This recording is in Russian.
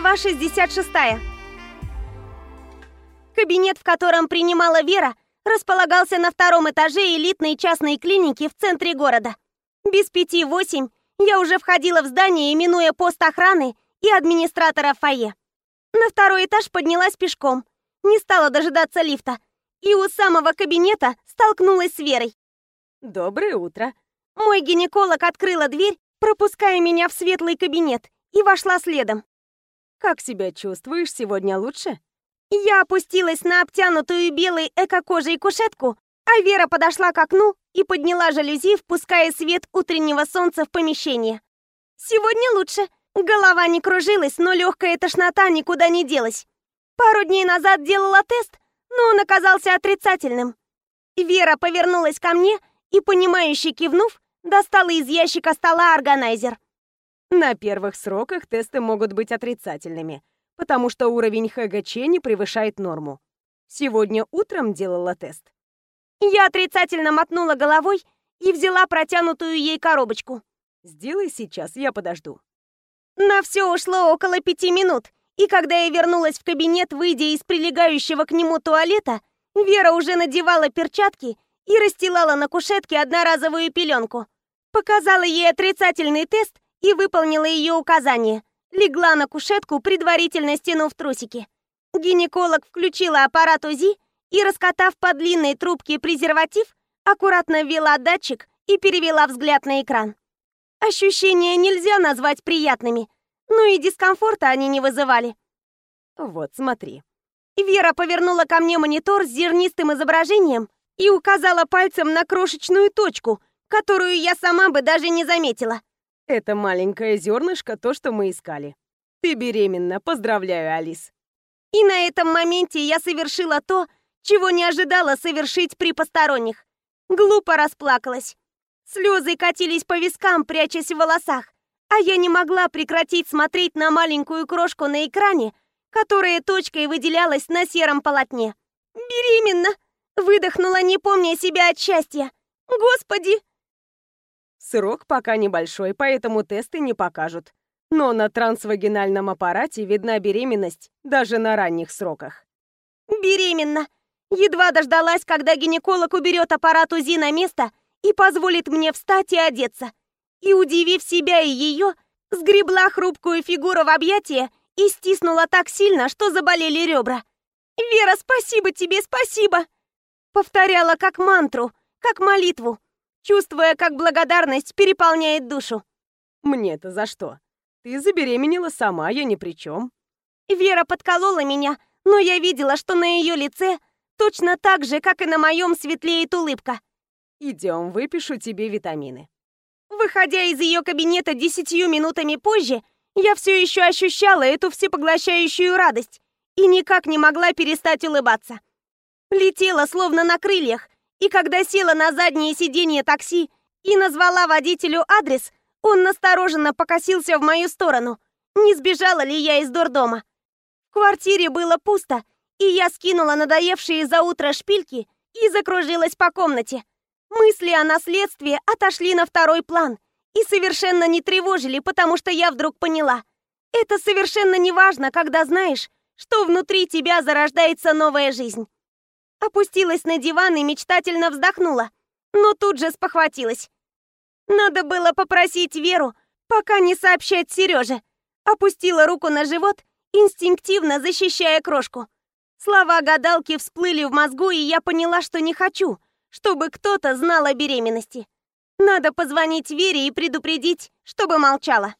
Глава 66. Кабинет, в котором принимала Вера, располагался на втором этаже элитной частной клиники в центре города. Без пяти восемь я уже входила в здание, именуя пост охраны и администратора фойе. На второй этаж поднялась пешком, не стала дожидаться лифта, и у самого кабинета столкнулась с Верой. «Доброе утро». Мой гинеколог открыла дверь, пропуская меня в светлый кабинет, и вошла следом. «Как себя чувствуешь? Сегодня лучше?» Я опустилась на обтянутую белой эко-кожей кушетку, а Вера подошла к окну и подняла жалюзи, впуская свет утреннего солнца в помещение. «Сегодня лучше. Голова не кружилась, но легкая тошнота никуда не делась. Пару дней назад делала тест, но он оказался отрицательным. Вера повернулась ко мне и, понимающе кивнув, достала из ящика стола органайзер. На первых сроках тесты могут быть отрицательными, потому что уровень ХГЧ не превышает норму. Сегодня утром делала тест. Я отрицательно мотнула головой и взяла протянутую ей коробочку. Сделай сейчас, я подожду. На все ушло около пяти минут, и когда я вернулась в кабинет, выйдя из прилегающего к нему туалета, Вера уже надевала перчатки и расстилала на кушетке одноразовую пеленку. Показала ей отрицательный тест и выполнила ее указание. Легла на кушетку, предварительно стянув трусики. Гинеколог включила аппарат УЗИ и, раскатав по длинной трубке презерватив, аккуратно ввела датчик и перевела взгляд на экран. Ощущения нельзя назвать приятными, но и дискомфорта они не вызывали. Вот, смотри. Вера повернула ко мне монитор с зернистым изображением и указала пальцем на крошечную точку, которую я сама бы даже не заметила. Это маленькое зернышко то, что мы искали. Ты беременна, поздравляю, Алис. И на этом моменте я совершила то, чего не ожидала совершить при посторонних. Глупо расплакалась. Слезы катились по вискам, прячась в волосах, а я не могла прекратить смотреть на маленькую крошку на экране, которая точкой выделялась на сером полотне. «Беременна!» — выдохнула, не помня себя от счастья. «Господи!» Срок пока небольшой, поэтому тесты не покажут. Но на трансвагинальном аппарате видна беременность даже на ранних сроках. «Беременна!» Едва дождалась, когда гинеколог уберет аппарат УЗИ на место и позволит мне встать и одеться. И, удивив себя и ее, сгребла хрупкую фигуру в объятия и стиснула так сильно, что заболели ребра. «Вера, спасибо тебе, спасибо!» Повторяла как мантру, как молитву, чувствуя, как благодарность переполняет душу. «Мне-то за что? Ты забеременела сама, я ни при чем». Вера подколола меня, но я видела, что на ее лице точно так же, как и на моем, светлеет улыбка. «Идем, выпишу тебе витамины». Выходя из ее кабинета десятью минутами позже, я все еще ощущала эту всепоглощающую радость и никак не могла перестать улыбаться. Летела словно на крыльях, и когда села на заднее сиденье такси и назвала водителю адрес, он настороженно покосился в мою сторону. Не сбежала ли я из дурдома? В квартире было пусто, и я скинула надоевшие за утро шпильки и закружилась по комнате. Мысли о наследстве отошли на второй план и совершенно не тревожили, потому что я вдруг поняла. Это совершенно не важно, когда знаешь, что внутри тебя зарождается новая жизнь. Опустилась на диван и мечтательно вздохнула, но тут же спохватилась. Надо было попросить Веру, пока не сообщать Сереже. Опустила руку на живот, инстинктивно защищая крошку. Слова гадалки всплыли в мозгу, и я поняла, что не хочу, чтобы кто-то знал о беременности. Надо позвонить Вере и предупредить, чтобы молчала.